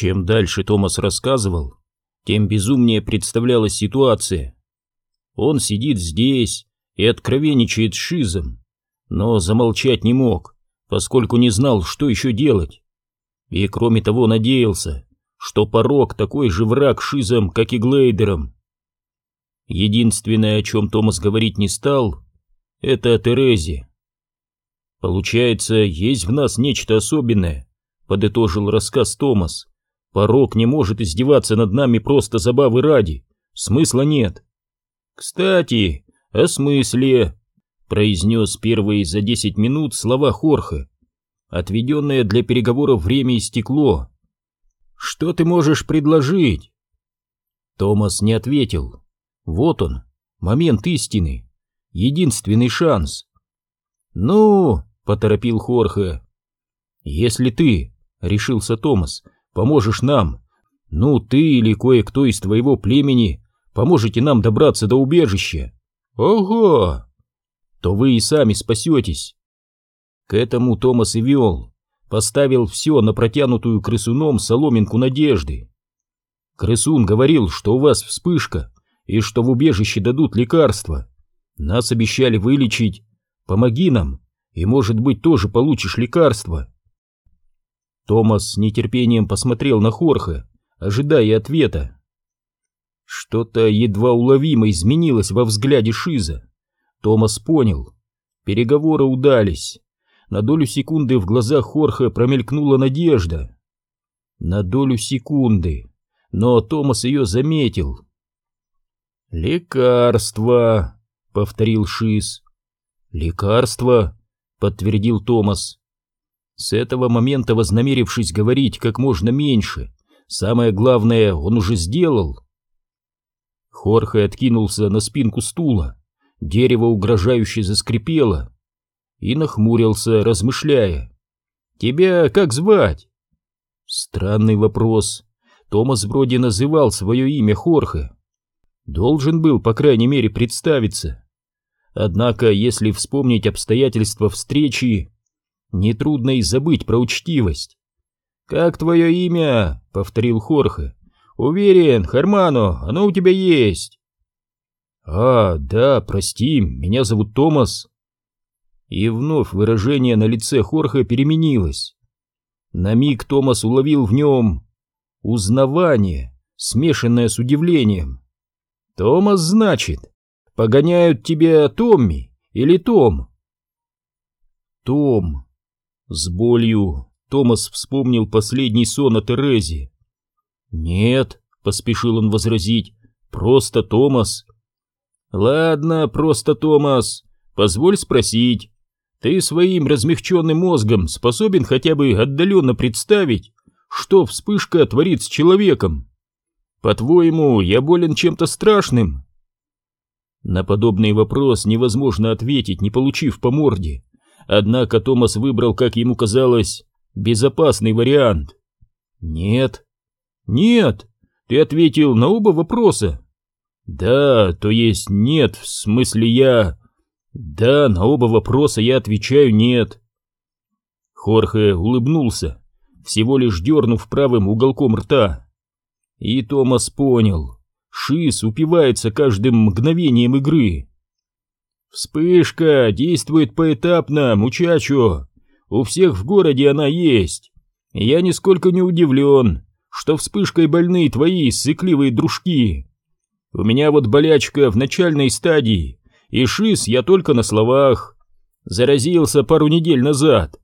Чем дальше Томас рассказывал, тем безумнее представлялась ситуация. Он сидит здесь и откровенничает с Шизом, но замолчать не мог, поскольку не знал, что еще делать. И кроме того надеялся, что порог такой же враг Шизом, как и Глейдером. Единственное, о чем Томас говорить не стал, это о Терезе. Получается, есть в нас нечто особенное, подытожил рассказ Томас. Порог не может издеваться над нами просто забавы ради, смысла нет. Кстати, о смысле, произнес первые за десять минут слова Хорхе. Отведенное для переговоров время истекло. Что ты можешь предложить? Томас не ответил. Вот он, момент истины, единственный шанс. Ну, поторопил Хорхе. Если ты, решился Томас, поможешь нам, ну ты или кое-кто из твоего племени поможете нам добраться до убежища. Ого! То вы и сами спасетесь. К этому Томас и вел, поставил все на протянутую крысуном соломинку надежды. Крысун говорил, что у вас вспышка, и что в убежище дадут лекарства. Нас обещали вылечить. Помоги нам, и, может быть, тоже получишь лекарство. Томас с нетерпением посмотрел на Хорха, ожидая ответа. Что-то едва уловимо изменилось во взгляде Шиза. Томас понял. Переговоры удались. На долю секунды в глазах Хорха промелькнула надежда. На долю секунды. Но Томас ее заметил. «Лекарство», — повторил Шиз. «Лекарство», — подтвердил Томас. С этого момента вознамерившись говорить как можно меньше, самое главное он уже сделал. Хорхе откинулся на спинку стула, дерево угрожающе заскрипело и нахмурился, размышляя. «Тебя как звать?» Странный вопрос. Томас вроде называл свое имя Хорхе. Должен был, по крайней мере, представиться. Однако, если вспомнить обстоятельства встречи, нетрудно и забыть про учтивость. «Как твое имя?» — повторил Хорхе. «Уверен, Хармано, оно у тебя есть». «А, да, прости, меня зовут Томас». И вновь выражение на лице Хорхе переменилось. На миг Томас уловил в нем узнавание, смешанное с удивлением. «Томас, значит, погоняют тебя Томми или Том?» «Том». С болью Томас вспомнил последний сон о Терезе. «Нет», — поспешил он возразить, — «просто Томас». «Ладно, просто Томас, позволь спросить, ты своим размягченным мозгом способен хотя бы отдаленно представить, что вспышка творит с человеком?» По-твоему, я болен чем-то страшным? На подобный вопрос невозможно ответить, не получив по морде. Однако Томас выбрал, как ему казалось, безопасный вариант. Нет. Нет, ты ответил на оба вопроса. Да, то есть нет, в смысле я... Да, на оба вопроса я отвечаю нет. Хорхе улыбнулся, всего лишь дернув правым уголком рта. И Томас понял, Шиз упивается каждым мгновением игры. Вспышка действует поэтапно, мучачо. У всех в городе она есть. Я нисколько не удивлен, что вспышкой больны твои сыкливые дружки. У меня вот болячка в начальной стадии, и шиз я только на словах. Заразился пару недель назад.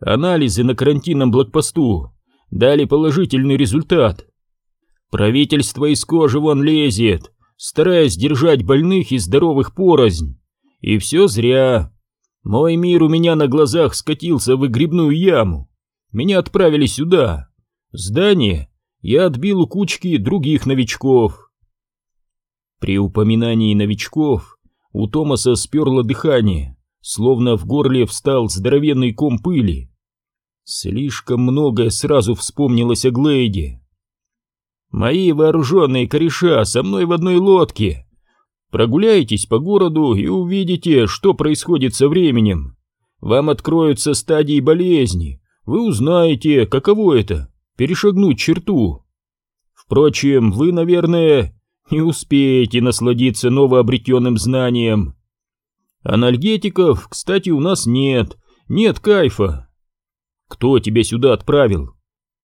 Анализы на карантинном блокпосту дали положительный результат. Правительство из кожи вон лезет, стараясь держать больных и здоровых порознь. И все зря. Мой мир у меня на глазах скатился в выгребную яму. Меня отправили сюда. Здание я отбил у кучки других новичков. При упоминании новичков у Томаса сперло дыхание, словно в горле встал здоровенный ком пыли. Слишком многое сразу вспомнилось о Глейде. Мои вооруженные кореша со мной в одной лодке. Прогуляйтесь по городу и увидите, что происходит со временем. Вам откроются стадии болезни, вы узнаете, каково это перешагнуть черту. Впрочем, вы, наверное, не успеете насладиться новообретенным знанием. Анальгетиков, кстати, у нас нет, нет кайфа. Кто тебя сюда отправил?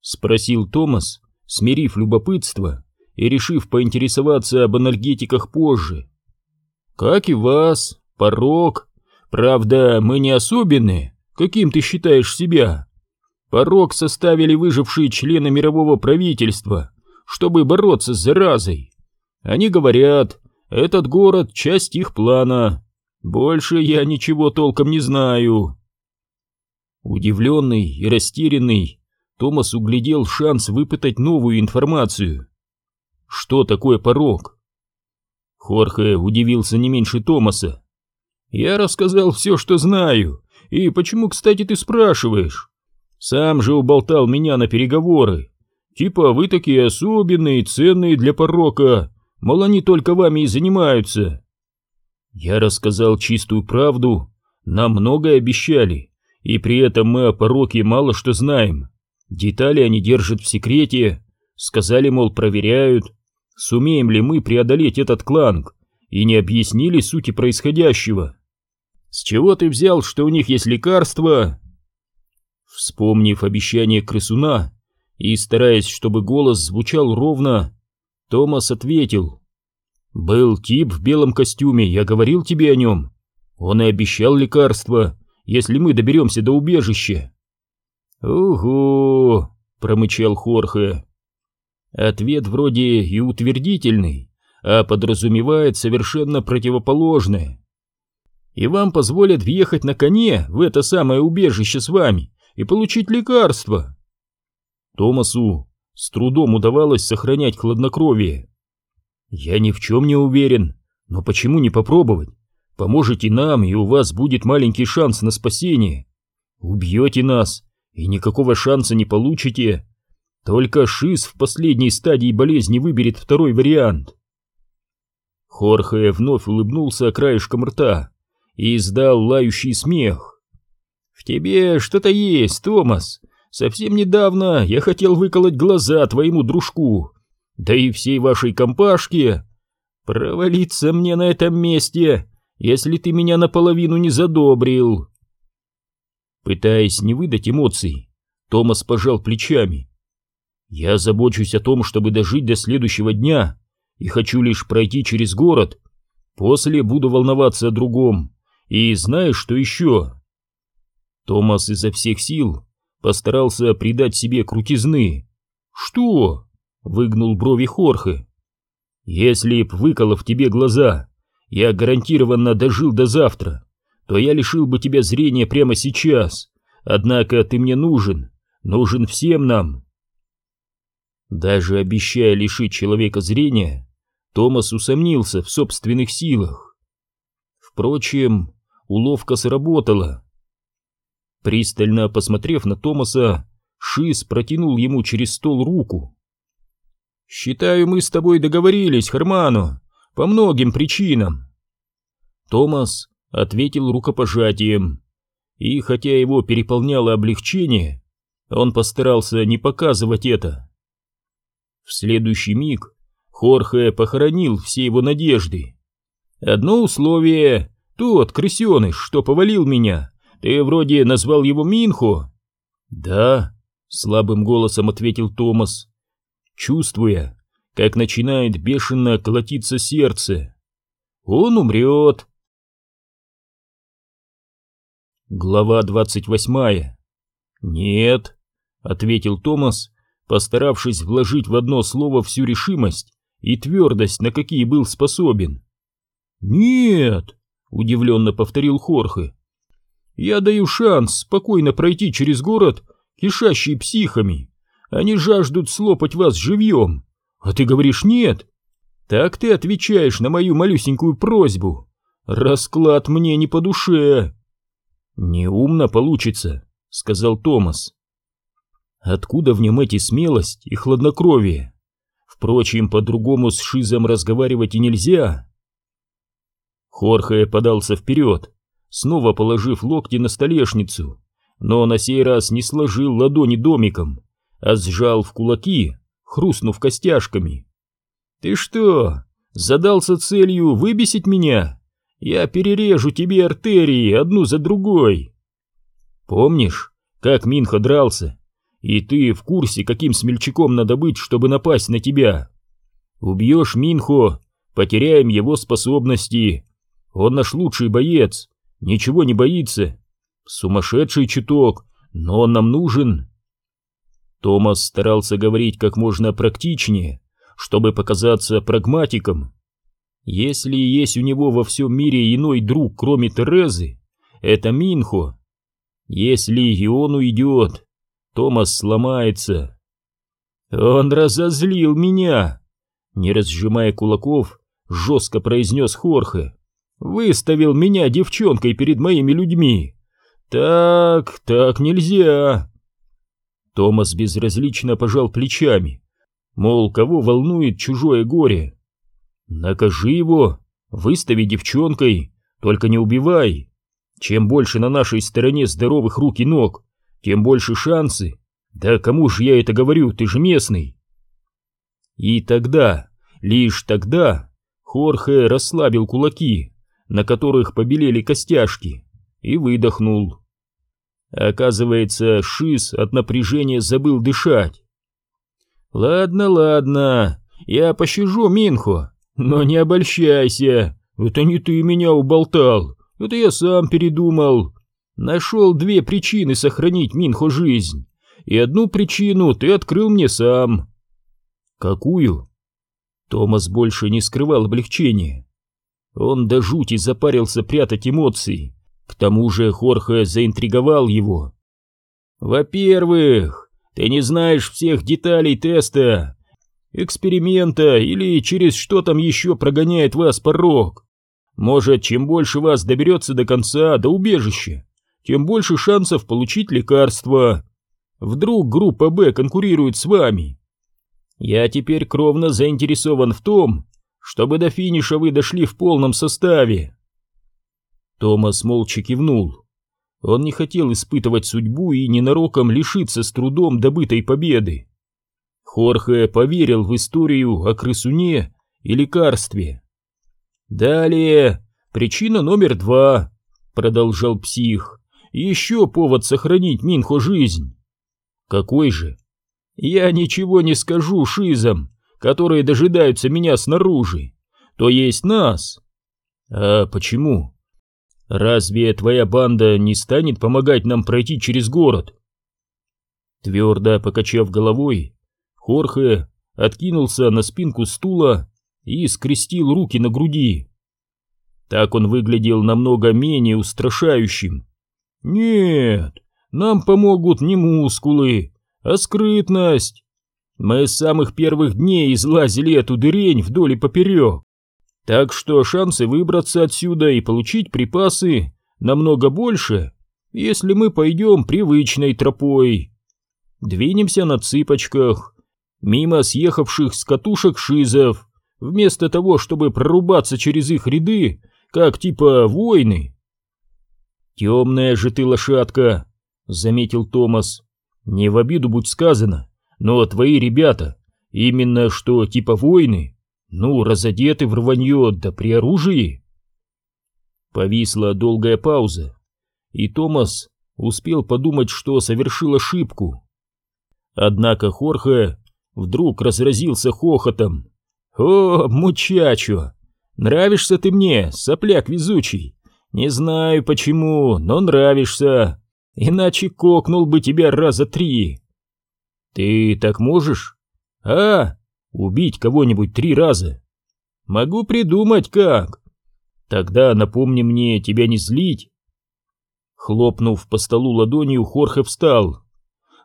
Спросил Томас, смирив любопытство и решив поинтересоваться об анальгетиках позже. Как и вас, порог. Правда, мы не особенные, каким ты считаешь себя. Порог составили выжившие члены мирового правительства, чтобы бороться с заразой. Они говорят, этот город — часть их плана. Больше я ничего толком не знаю. Удивленный и растерянный, Томас углядел шанс выпытать новую информацию. Что такое порог? Хорхе удивился не меньше Томаса. Я рассказал все, что знаю. И почему, кстати, ты спрашиваешь? Сам же уболтал меня на переговоры. Типа вы такие особенные, ценные для порока, мол, они только вами и занимаются. Я рассказал чистую правду, нам многое обещали, и при этом мы о пороке мало что знаем. Детали они держат в секрете, сказали, мол, проверяют, сумеем ли мы преодолеть этот кланг, и не объяснили сути происходящего. С чего ты взял, что у них есть лекарства? Вспомнив обещание крысуна и стараясь, чтобы голос звучал ровно, Томас ответил — «Был тип в белом костюме, я говорил тебе о нем. Он и обещал лекарство, если мы доберемся до убежища». «Угу», — промычал Хорхе. Ответ вроде и утвердительный, а подразумевает совершенно противоположное. «И вам позволят въехать на коне в это самое убежище с вами и получить лекарство». Томасу с трудом удавалось сохранять хладнокровие. «Я ни в чем не уверен, но почему не попробовать? Поможете нам, и у вас будет маленький шанс на спасение. Убьете нас, и никакого шанса не получите. Только Шиз в последней стадии болезни выберет второй вариант». Хорхе вновь улыбнулся краешком рта и издал лающий смех. «В тебе что-то есть, Томас. Совсем недавно я хотел выколоть глаза твоему дружку, да и всей вашей компашке. Провалиться мне на этом месте, если ты меня наполовину не задобрил. Пытаясь не выдать эмоций, Томас пожал плечами. Я забочусь о том, чтобы дожить до следующего дня, и хочу лишь пройти через город. После буду волноваться о другом. И знаешь, что еще? Томас изо всех сил постарался придать себе крутизны. Что? Выгнул брови Хорхе. Если б, выколов тебе глаза, я гарантированно дожил до завтра, то я лишил бы тебя зрения прямо сейчас. Однако ты мне нужен, нужен всем нам. Даже обещая лишить человека зрения, Томас усомнился в собственных силах. Впрочем, уловка сработала. Пристально посмотрев на Томаса, Шиз протянул ему через стол руку. «Считаю, мы с тобой договорились, Харману, по многим причинам». Томас ответил рукопожатием, и хотя его переполняло облегчение, он постарался не показывать это. В следующий миг Хорхе похоронил все его надежды. «Одно условие, тот крысеныш, что повалил меня, ты вроде назвал его Минхо?» «Да», — слабым голосом ответил Томас чувствуя, как начинает бешено колотиться сердце. Он умрет. Глава двадцать восьмая. «Нет», — ответил Томас, постаравшись вложить в одно слово всю решимость и твердость, на какие был способен. «Нет», — удивленно повторил Хорхе, — «я даю шанс спокойно пройти через город, кишащий психами, они жаждут слопать вас живьем, а ты говоришь нет. Так ты отвечаешь на мою малюсенькую просьбу. Расклад мне не по душе. Неумно получится, сказал Томас. Откуда в нем эти смелость и хладнокровие? Впрочем, по-другому с Шизом разговаривать и нельзя. Хорхе подался вперед, снова положив локти на столешницу, но на сей раз не сложил ладони домиком, а сжал в кулаки, хрустнув костяшками. «Ты что, задался целью выбесить меня? Я перережу тебе артерии одну за другой!» «Помнишь, как Минха дрался? И ты в курсе, каким смельчаком надо быть, чтобы напасть на тебя? Убьешь Минхо, потеряем его способности. Он наш лучший боец, ничего не боится. Сумасшедший чуток, но он нам нужен. Томас старался говорить как можно практичнее, чтобы показаться прагматиком. Если есть у него во всем мире иной друг, кроме Терезы, это Минхо. Если и он уйдет, Томас сломается. Он разозлил меня. Не разжимая кулаков, жестко произнес Хорхе. Выставил меня девчонкой перед моими людьми. Так, так нельзя. Томас безразлично пожал плечами, мол, кого волнует чужое горе. Накажи его, выстави девчонкой, только не убивай. Чем больше на нашей стороне здоровых рук и ног, тем больше шансы. Да кому же я это говорю, ты же местный. И тогда, лишь тогда, Хорхе расслабил кулаки, на которых побелели костяшки, и выдохнул. Оказывается, Шиз от напряжения забыл дышать. «Ладно, ладно, я пощажу Минхо, но не обольщайся, это не ты меня уболтал, это я сам передумал. Нашел две причины сохранить Минхо жизнь, и одну причину ты открыл мне сам. Какую? Томас больше не скрывал облегчения. Он до жути запарился прятать эмоции. К тому же Хорхе заинтриговал его. Во-первых, ты не знаешь всех деталей теста, эксперимента или через что там еще прогоняет вас порог. Может, чем больше вас доберется до конца, до убежища, тем больше шансов получить лекарство. Вдруг группа Б конкурирует с вами. Я теперь кровно заинтересован в том, чтобы до финиша вы дошли в полном составе. Томас молча кивнул. Он не хотел испытывать судьбу и ненароком лишиться с трудом добытой победы. Хорхе поверил в историю о крысуне и лекарстве. «Далее, причина номер два», — продолжал псих еще повод сохранить Минхо жизнь. Какой же? Я ничего не скажу шизам, которые дожидаются меня снаружи, то есть нас. А почему? Разве твоя банда не станет помогать нам пройти через город? Твердо покачав головой, Хорхе откинулся на спинку стула и скрестил руки на груди. Так он выглядел намного менее устрашающим, «Нет, нам помогут не мускулы, а скрытность. Мы с самых первых дней излазили эту дырень вдоль и поперек. Так что шансы выбраться отсюда и получить припасы намного больше, если мы пойдем привычной тропой. Двинемся на цыпочках, мимо съехавших с катушек шизов, вместо того, чтобы прорубаться через их ряды, как типа войны. «Темная же ты лошадка», — заметил Томас. «Не в обиду будь сказано, но твои ребята, именно что типа воины, ну, разодеты в рванье, да при оружии». Повисла долгая пауза, и Томас успел подумать, что совершил ошибку. Однако Хорхе вдруг разразился хохотом. «О, мучачо! Нравишься ты мне, сопляк везучий! Не знаю почему, но нравишься. Иначе кокнул бы тебя раза три. Ты так можешь? А, убить кого-нибудь три раза? Могу придумать как. Тогда напомни мне тебя не злить. Хлопнув по столу ладонью, Хорхе встал.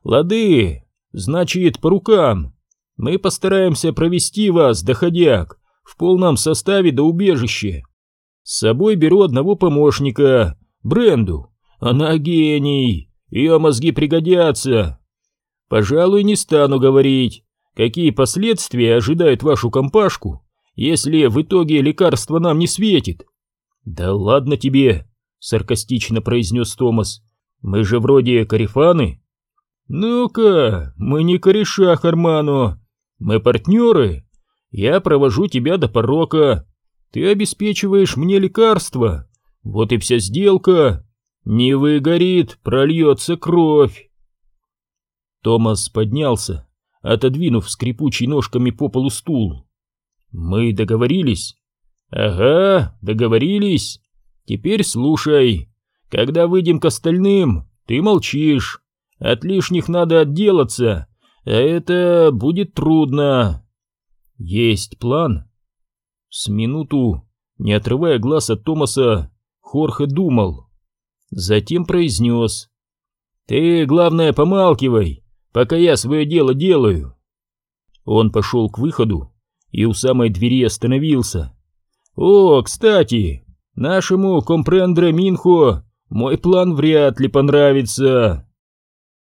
Лады, значит, по рукам. Мы постараемся провести вас, доходяг, в полном составе до убежища. С собой беру одного помощника, Бренду. Она гений, ее мозги пригодятся. Пожалуй, не стану говорить, какие последствия ожидают вашу компашку, если в итоге лекарство нам не светит. Да ладно тебе, саркастично произнес Томас. Мы же вроде карифаны. «Ну-ка, мы не кореша, Хармано. Мы партнеры. Я провожу тебя до порока. Ты обеспечиваешь мне лекарства. Вот и вся сделка. Не выгорит, прольется кровь». Томас поднялся, отодвинув скрипучий ножками по полу стул. «Мы договорились?» «Ага, договорились. Теперь слушай. Когда выйдем к остальным, ты молчишь. От лишних надо отделаться, а это будет трудно. Есть план. С минуту, не отрывая глаз от Томаса, Хорхе думал. Затем произнес. «Ты, главное, помалкивай, пока я свое дело делаю». Он пошел к выходу и у самой двери остановился. «О, кстати, нашему компрендре Минхо мой план вряд ли понравится».